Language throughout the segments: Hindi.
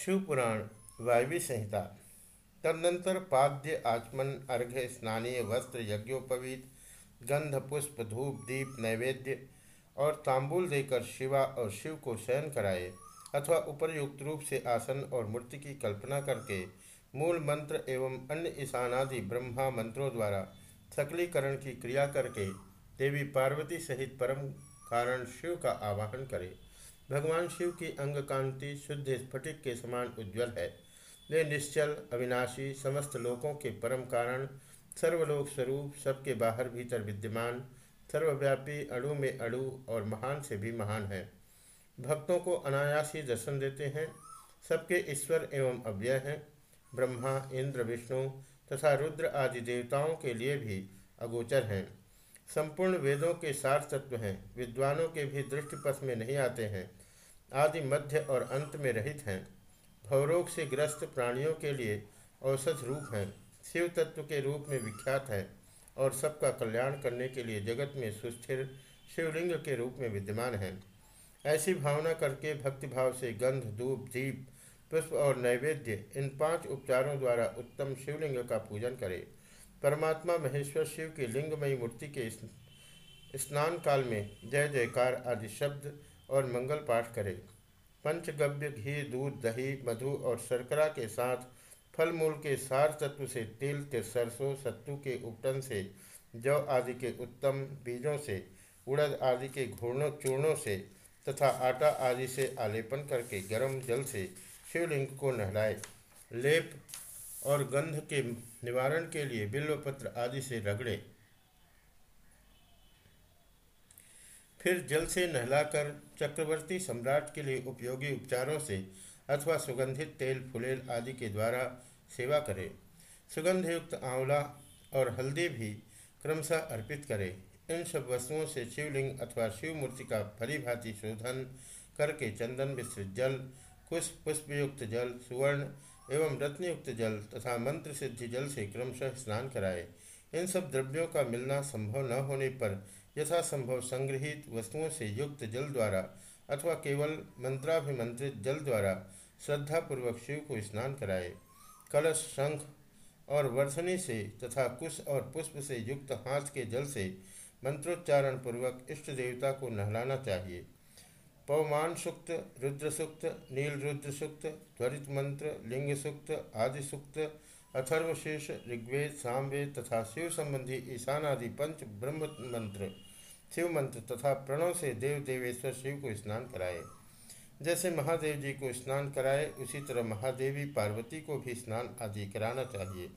शिवपुराण वायवी संहिता। तदनंतर पाद्य, आचमन अर्घ्य स्नानीय वस्त्र, यज्ञोपवीत, गंध, पुष्प, धूप, दीप, नैवेद्य और तांबुल देकर शिवा और शिव को शयन कराए अथवा उपरयुक्त रूप से आसन और मूर्ति की कल्पना करके मूल मंत्र एवं अन्य ईशानादि ब्रह्मा मंत्रों द्वारा सकलीकरण की क्रिया करके देवी पार्वती सहित परम कारण शिव का आवाहन करे। भगवान शिव की अंग कांति शुद्ध स्फटिक के समान उज्ज्वल है। वे निश्चल, अविनाशी, समस्त लोकों के परम कारण, सर्वलोक स्वरूप, सबके बाहर भीतर विद्यमान, सर्वव्यापी, अणु में अणु और महान से भी महान है। भक्तों को अनायास ही दर्शन देते हैं। सबके ईश्वर एवं अव्यय हैं। ब्रह्मा, इंद्र, विष्णु तथा रुद्र आदि देवताओं के लिए भी अगोचर हैं। संपूर्ण वेदों के सार तत्व हैं। विद्वानों के भी दृष्टिपथ में नहीं आते हैं। आदि मध्य और अंत में रहित हैं, भवरोग से ग्रस्त प्राणियों के लिए औसत रूप हैं। शिव तत्व के रूप में विख्यात है और सबका कल्याण करने के लिए जगत में सुस्थिर शिवलिंग के रूप में विद्यमान है। ऐसी भावना करके भक्तिभाव से गंध, धूप, दीप, पुष्प और नैवेद्य इन पाँच उपचारों द्वारा उत्तम शिवलिंग का पूजन करें। परमात्मा महेश्वर शिव की लिंगमयी मूर्ति के स्नान काल में जय जयकार आदि शब्द और मंगल पाठ करें। पंचगव्य, घी, दूध, दही, मधु और शर्करा के साथ फल मूल के सार तत्व से तिल के सरसों सत्तू के उपटन से, जौ आदि के उत्तम बीजों से, उड़द आदि के घूर्णों, चूर्णों से तथा आटा आदि से आलेपन करके गर्म जल से शिवलिंग को नहलाए। लेप और गंध के निवारण के लिए बिल्वपत्र आदि से रगड़े। फिर जल से नहलाकर चक्रवर्ती सम्राट के लिए उपयोगी उपचारों से अथवा सुगंधित तेल, फुलेल आदि के द्वारा सेवा करे। सुगंधयुक्त आंवला और हल्दी भी क्रमशः अर्पित करे। इन सब वस्तुओं से शिवलिंग अथवा शिव मूर्ति का भलीभांति शोधन करके चंदन मिश्रित जल, कुश पुष्पयुक्त जल, सुवर्ण एवं रत्नयुक्त जल तथा मंत्र सिद्धि जल से क्रमशः स्नान कराए। इन सब द्रव्यों का मिलना संभव न होने पर यथासंभव संग्रहित वस्तुओं से युक्त जल द्वारा अथवा केवल मंत्राभिमंत्रित जल द्वारा श्रद्धापूर्वक शिव को स्नान कराए। कलश, शंख और वर्षणी से तथा कुश और पुष्प से युक्त हाथ के जल से मंत्रोच्चारण पूर्वक इष्ट देवता को नहलाना चाहिए। पवमान सुक्त, रुद्र सुक्त, नील रुद्र सुक्त, त्वरित मंत्र, लिंग सुक्त, आदि सुक्त अथर्वशेष, ऋग्वेद, सामवेद तथा शिव संबंधी ईशान आदि पंच ब्रह्म मंत्र शिव मंत्र तथा प्रणव से देव देवेश्वर शिव को स्नान कराए। जैसे महादेव जी को स्नान कराए, उसी तरह महादेवी पार्वती को भी स्नान आदि कराना चाहिए।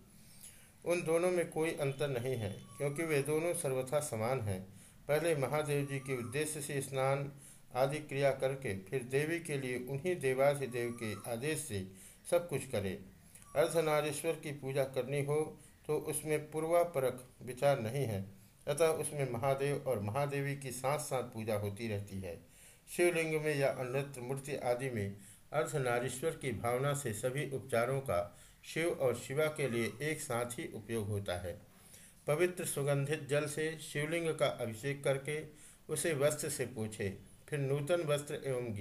उन दोनों में कोई अंतर नहीं है, क्योंकि वे दोनों सर्वथा समान हैं। पहले महादेव जी के उद्देश्य से स्नान आदि क्रिया करके, फिर देवी के लिए उन्हीं देवाधिदेव के आदेश से सब कुछ करें। अर्धनारीश्वर की पूजा करनी हो तो उसमें पूर्वापरक विचार नहीं है। अतः उसमें महादेव और महादेवी की साथ साथ पूजा होती रहती है। शिवलिंग में या अन्यत्र मूर्ति आदि में अर्धनारीश्वर की भावना से सभी उपचारों का शिव और शिवा के लिए एक साथ ही उपयोग होता है। पवित्र सुगंधित जल से शिवलिंग का अभिषेक करके उसे वस्त्र से पूछे, फिर नूतन वस्त्र एवं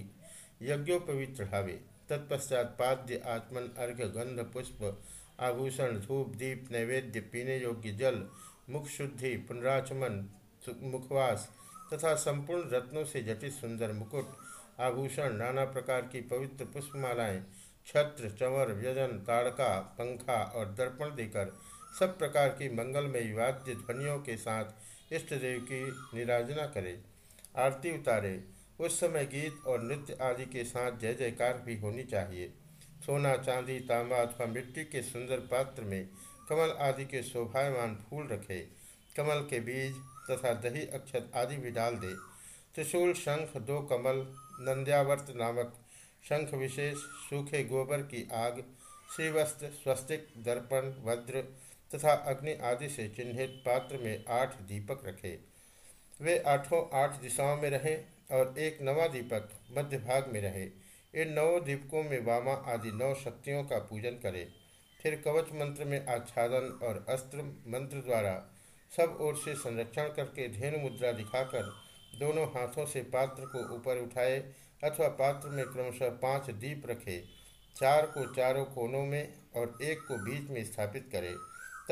यज्ञोपवीत चढ़ावे। तत्पश्चात पाद्य आत्मन अर्घ्य गंध, पुष्प, आभूषण, धूप, दीप, नैवेद्य, पीने योग्य जल, मुख शुद्धि, पुनराचमन मुखवास तथा संपूर्ण रत्नों से जटित सुंदर मुकुट, आभूषण, नाना प्रकार की पवित्र पुष्पमालाएँ, छत्र चंवर व्यजन, ताड़का, पंखा और दर्पण देकर सब प्रकार की मंगलमय वाद्य ध्वनियों के साथ इष्ट देव की निराजना करे। आरती उतारे। उस समय गीत और नृत्य आदि के साथ जय जयकार भी होनी चाहिए। सोना, चांदी, तांबा अथवा मिट्टी के सुंदर पात्र में कमल आदि के शोभायमान फूल रखे। कमल के बीज तथा दही, अक्षत आदि भी डाल दे। त्रिशूल, शंख, दो कमल, नंद्यावर्त नामक शंख विशेष, सूखे गोबर की आग, श्रीवस्त्र, स्वस्तिक, दर्पण, वज्र तथा अग्नि आदि से चिन्हित पात्र में आठ दीपक रखे। वे आठों आठ दिशाओं में रहें और एक नवा दीपक मध्य भाग में रहे। इन नौ दीपकों में वामा आदि नौ शक्तियों का पूजन करें। फिर कवच मंत्र में आच्छादन और अस्त्र मंत्र द्वारा सब ओर से संरक्षण करके धेनु मुद्रा दिखाकर दोनों हाथों से पात्र को ऊपर उठाए अथवा पात्र में क्रमशः पाँच दीप रखे। चार को चारों कोनों में और एक को बीच में स्थापित करे।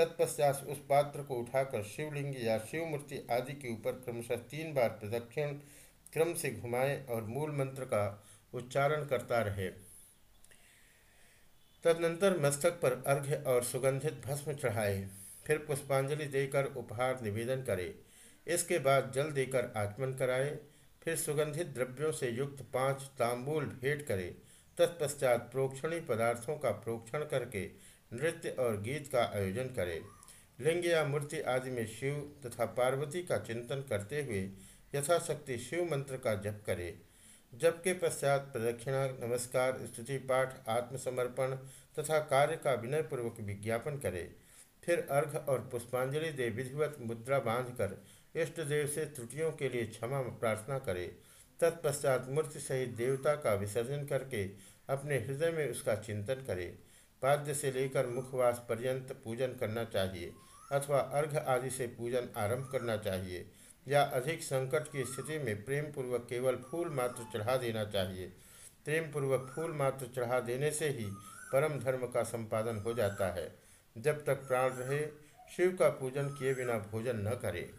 तत्पश्चात उस पात्र को उठाकर शिवलिंग या शिव मूर्ति आदि के ऊपर क्रमशः तीन बार प्रदक्षिण क्रम से घुमाए और मूल मंत्र का उच्चारण करता रहे। तदनंतर मस्तक पर अर्घ्य और सुगंधित भस्म चढ़ाए। फिर पुष्पांजलि देकर उपहार निवेदन करे। इसके बाद जल देकर आचमन कराए। फिर सुगंधित द्रव्यों से युक्त पाँच तांबूल भेंट करे। तत्पश्चात प्रोक्षणी पदार्थों का प्रोक्षण करके नृत्य और गीत का आयोजन करे। लिंग या मूर्ति आदि में शिव तथा पार्वती का चिंतन करते हुए यथाशक्ति शिव मंत्र का जप करे। जप के पश्चात प्रदक्षिणा, नमस्कार, स्तुति पाठ, आत्मसमर्पण तथा कार्य का विनयपूर्वक विज्ञापन करे। फिर अर्घ और पुष्पांजलि दे विधिवत मुद्रा बांधकर इष्ट देव से त्रुटियों के लिए क्षमा प्रार्थना करे। तत्पश्चात मूर्ति सहित देवता का विसर्जन करके अपने हृदय में उसका चिंतन करे। पाद्य से लेकर मुखवास पर्यंत पूजन करना चाहिए, अथवा अर्घ आदि से पूजन आरंभ करना चाहिए, या अधिक संकट की स्थिति में प्रेम पूर्वक केवल फूल मात्र चढ़ा देना चाहिए। प्रेम पूर्वक फूल मात्र चढ़ा देने से ही परम धर्म का संपादन हो जाता है। जब तक प्राण रहे, शिव का पूजन किए बिना भोजन न करे।